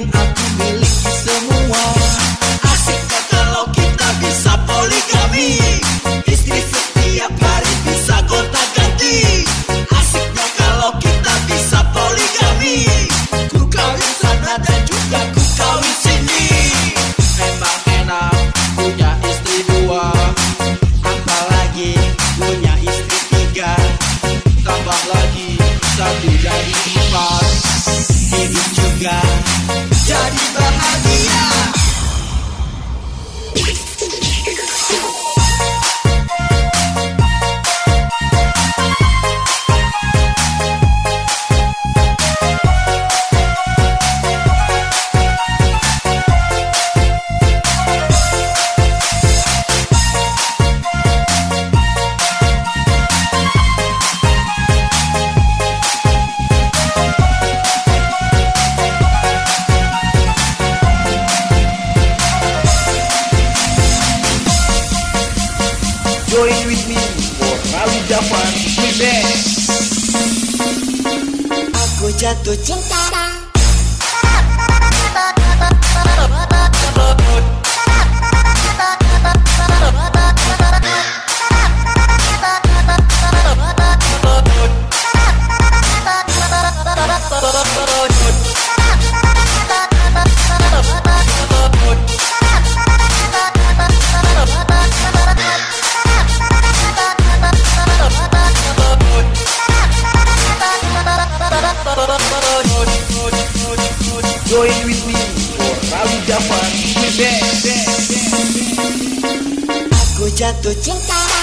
tak mungkin jatuh cinta jatuh cinta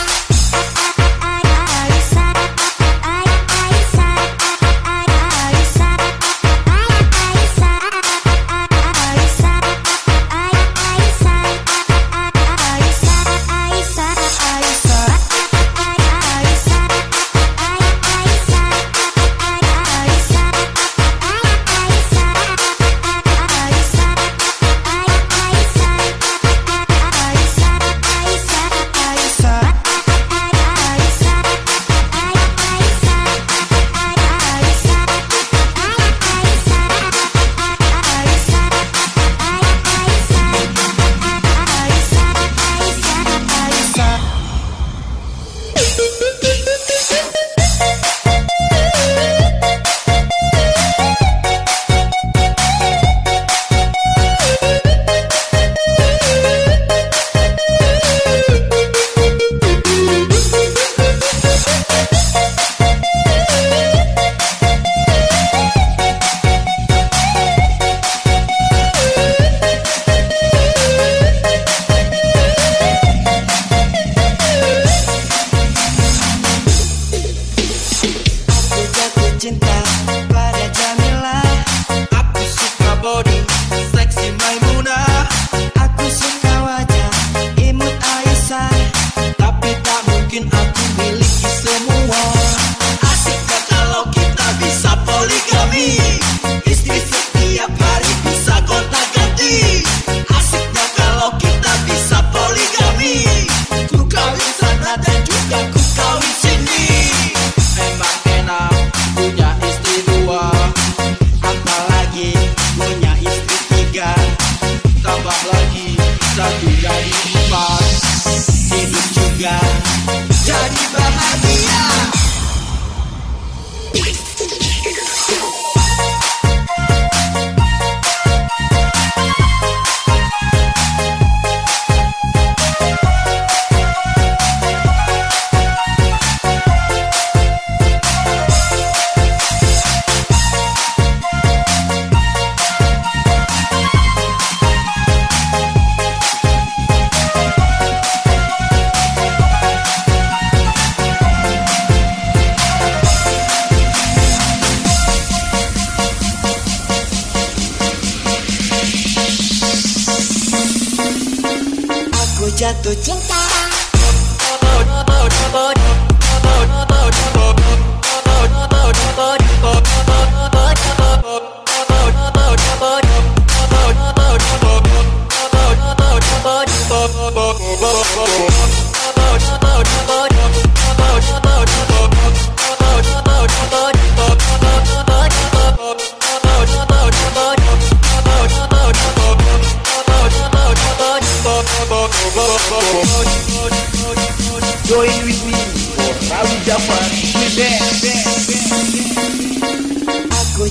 Join with me for best.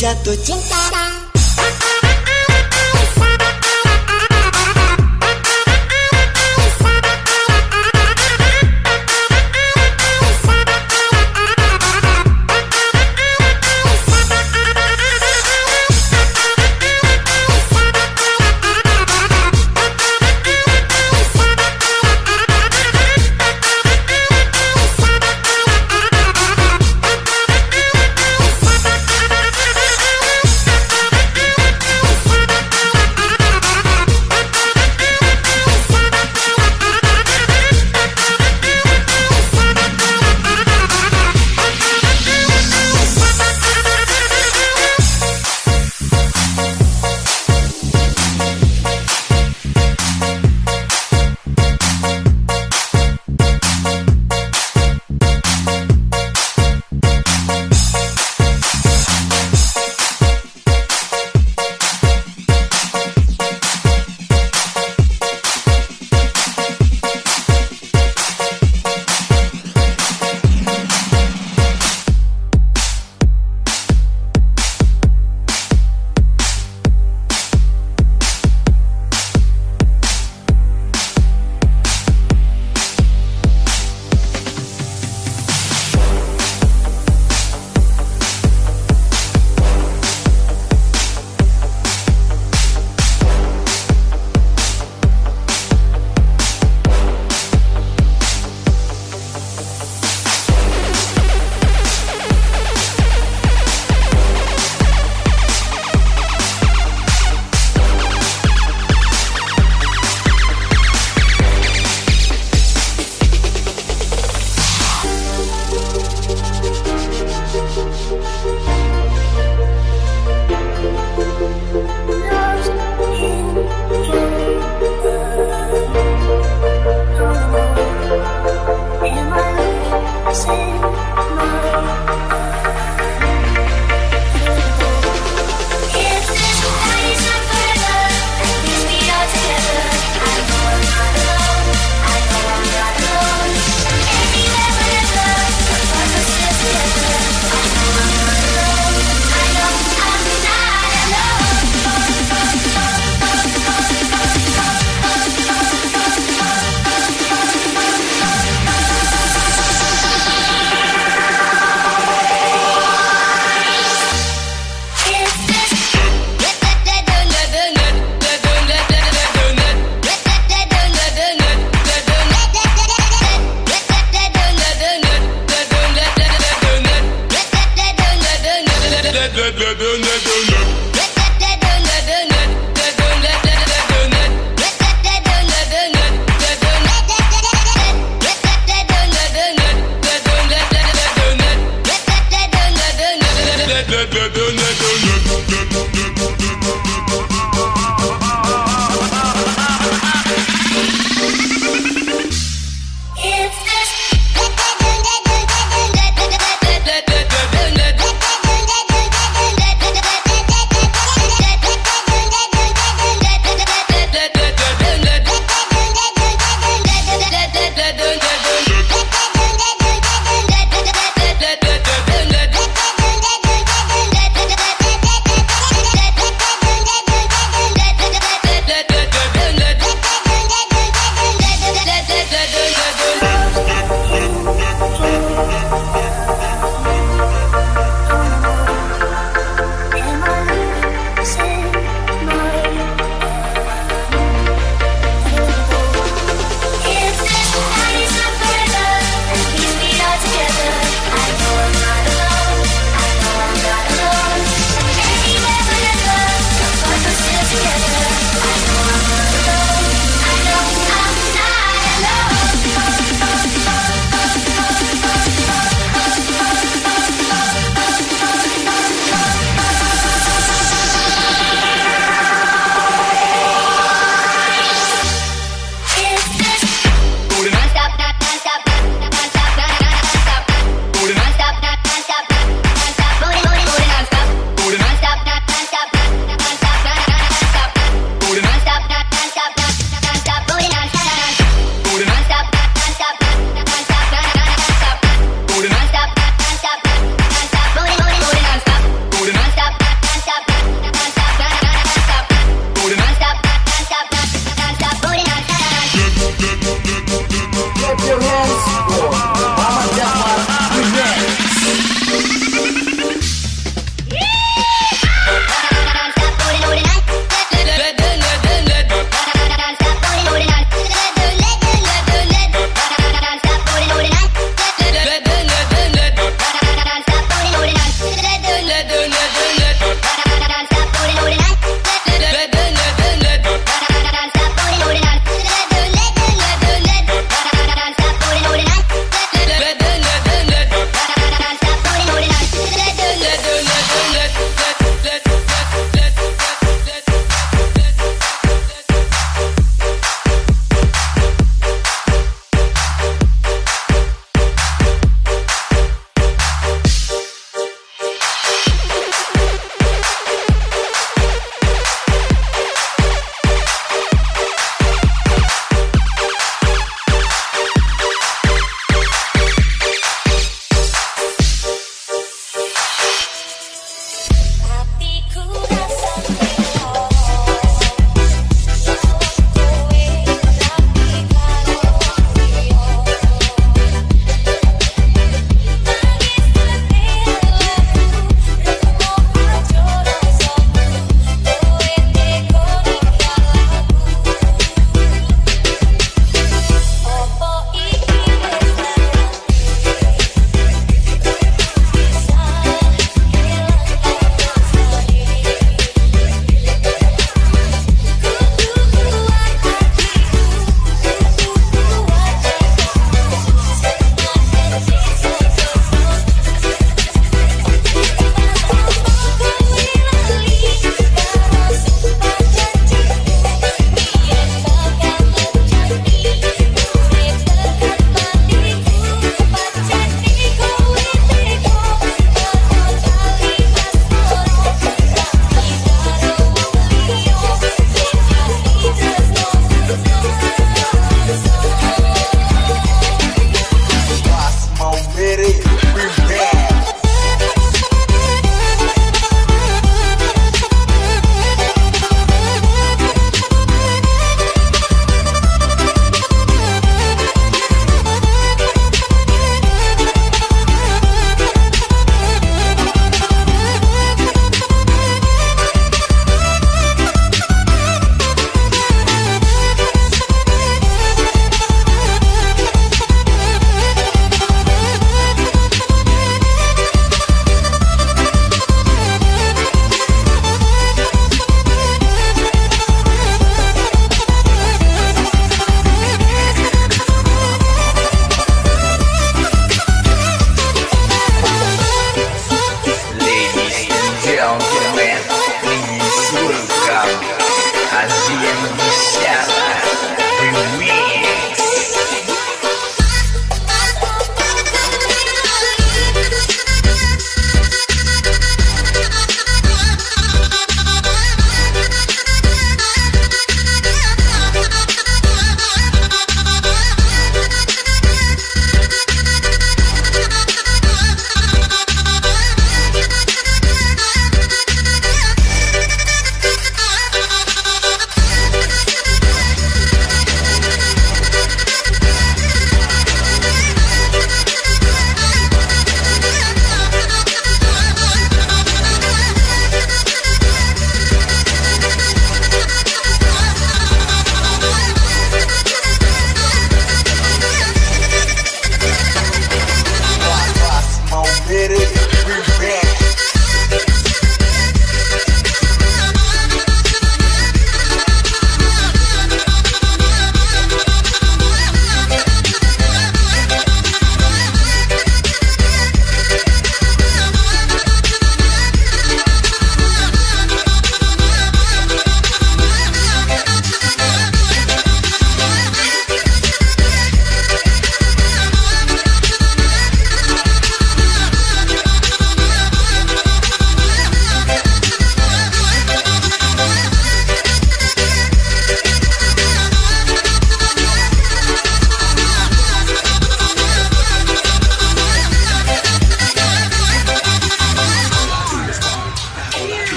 Jatuh cinta. let, let, let, let.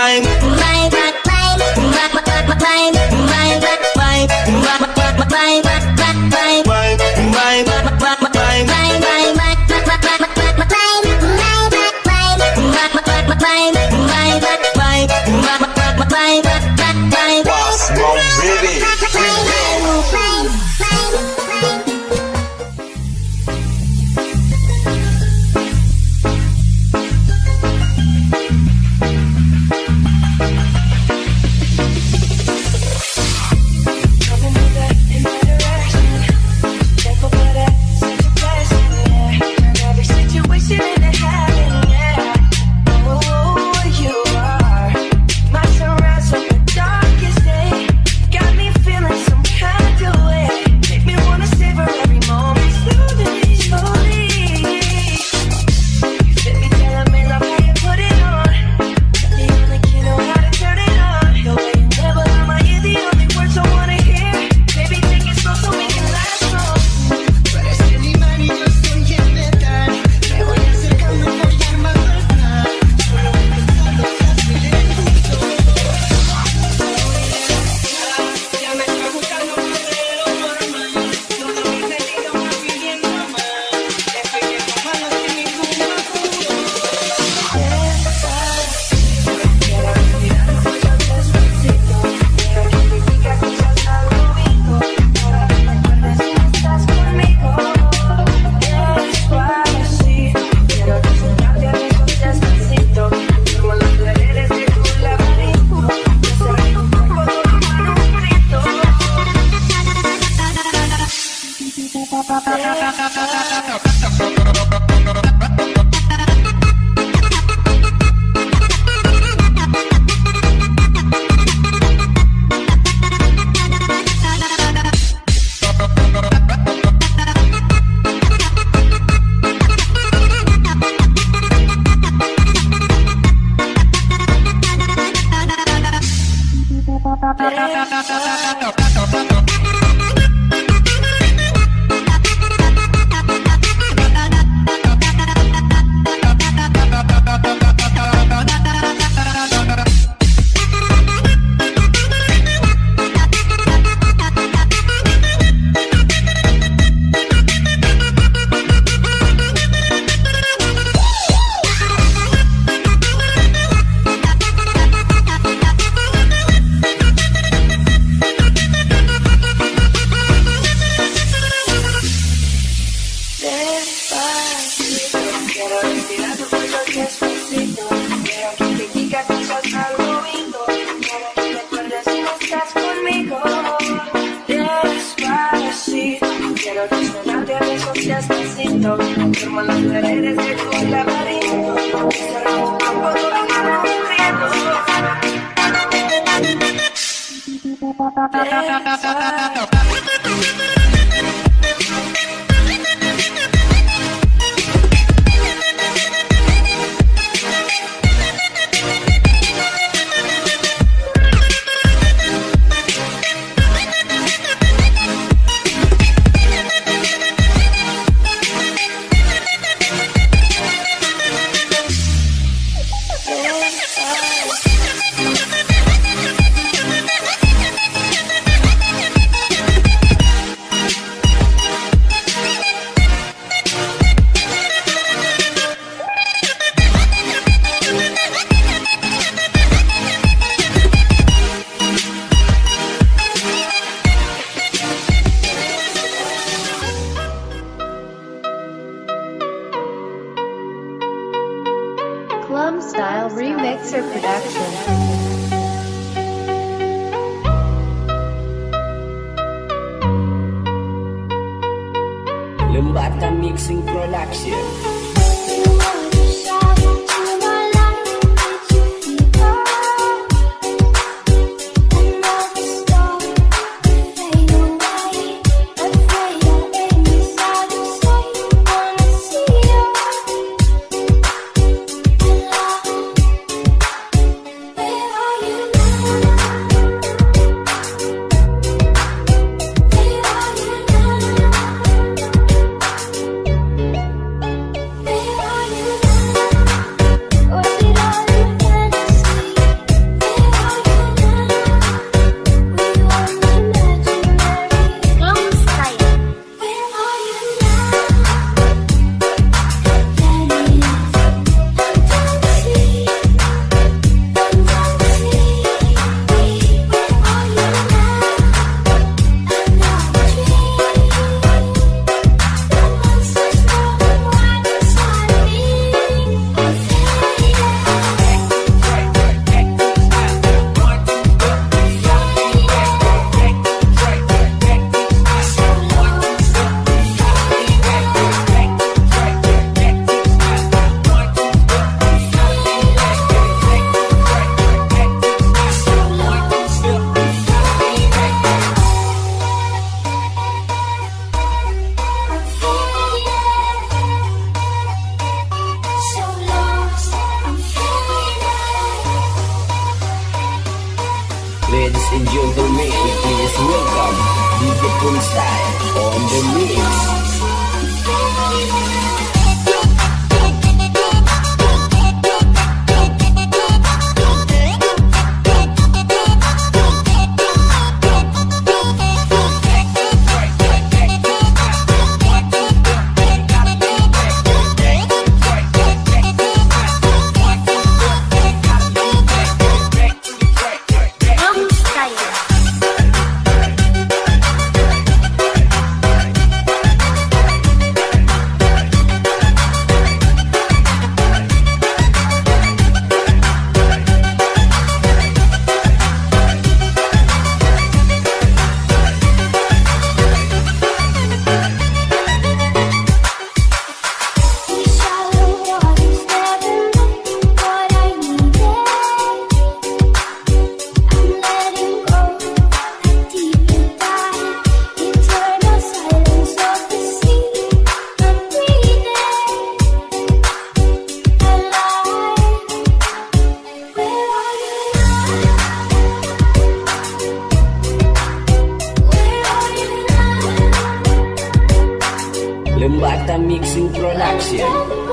time Ladies and gentlemen, please welcome DJ Pun on the mix. The mixing production.